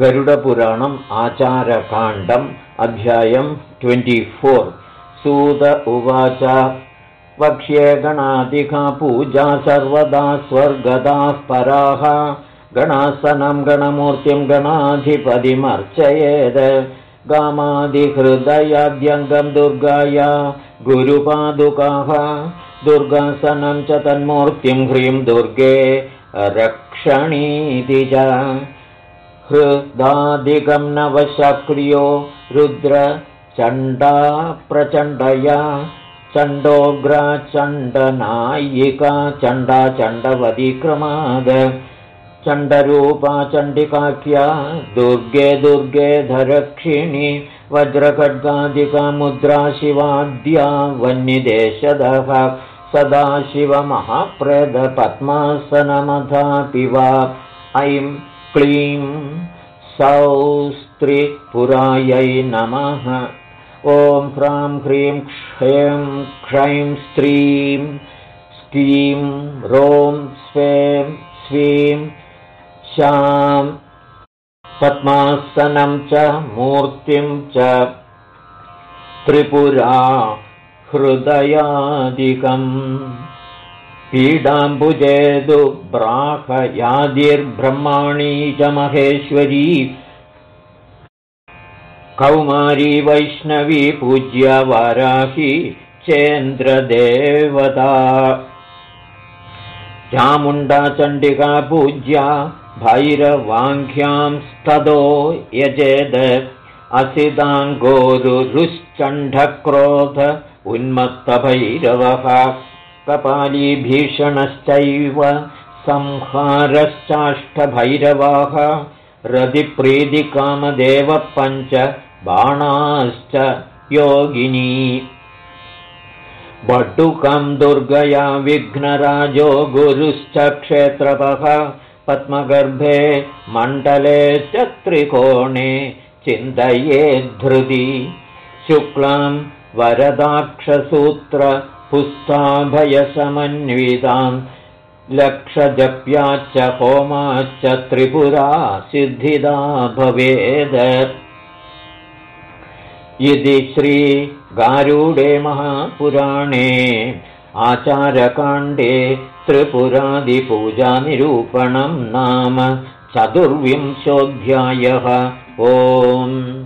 गरुडपुराणम् आचारकाण्डम् अध्यायम् ट्वेण्टिफोर् सूत उवाच वक्ष्ये गणादिका पूजा सर्वदा स्वर्गदाः पराः। गणासनं गणमूर्तिं गणाधिपतिमर्चयेत् गामादिहृदयाद्यङ्गं दुर्गाया गुरुपादुकाः। दुर्गासनं च तन्मूर्तिं ह्रीं दुर्गे रक्षणीति च हृदादिकं नवशक्रियो रुद्रचण्डा प्रचण्डया चण्डोग्रचण्डनायिका चण्डा चण्डवधिक्रमाद चण्डरूपा चण्डिकाख्या दुर्गे दुर्गे धरक्षिणी वज्रखड्गादिका मुद्रा शिवाद्या वह्निदेशदः सदाशिवमहाप्रेदपद्मासनमथापि वा ऐं क्लीं सौस्त्रिपुरायै नमः। ॐ ह्रां ह्रीं क्षयं क्षैं स्त्रीं स्त्रीं रों स्वें स्वीं शां पद्मासनं च मूर्तिं च त्रिपुरा हृदयादिकम् पीडाम्बुजेदु महेश्वरी। कौमारी वैष्णवी पूज्य वाराही चेन्द्रदेवता। चामुण्डा चण्डिका पूज्या भैरवाङ्घ्यां स्ततो यजेद। असिताङ्गोरुरुश्चण्डक्रोध उन्मत्तभैरवः कपालीभीषणश्चैव संहारश्चाष्टभैरवाः रतिप्रीतिकामदेवपञ्च बाणाश्च योगिनी। बटुकं दुर्गया विघ्नराजो गुरुश्च क्षेत्रपः पद्मगर्भे मण्डले च त्रिकोणे चिन्तयेद्धृति शुक्लां वरदाक्षसूत्रपुस्ताभयसमन्वितां लक्षजप्याच्च होमाच्च त्रिपुरा सिद्धिदा भवेद। इति श्रीगारूडे महापुराणे आचारकाण्डे त्रिपुरादिपूजानिरूपणं नाम चतुर्विंशोऽध्यायः। ओम्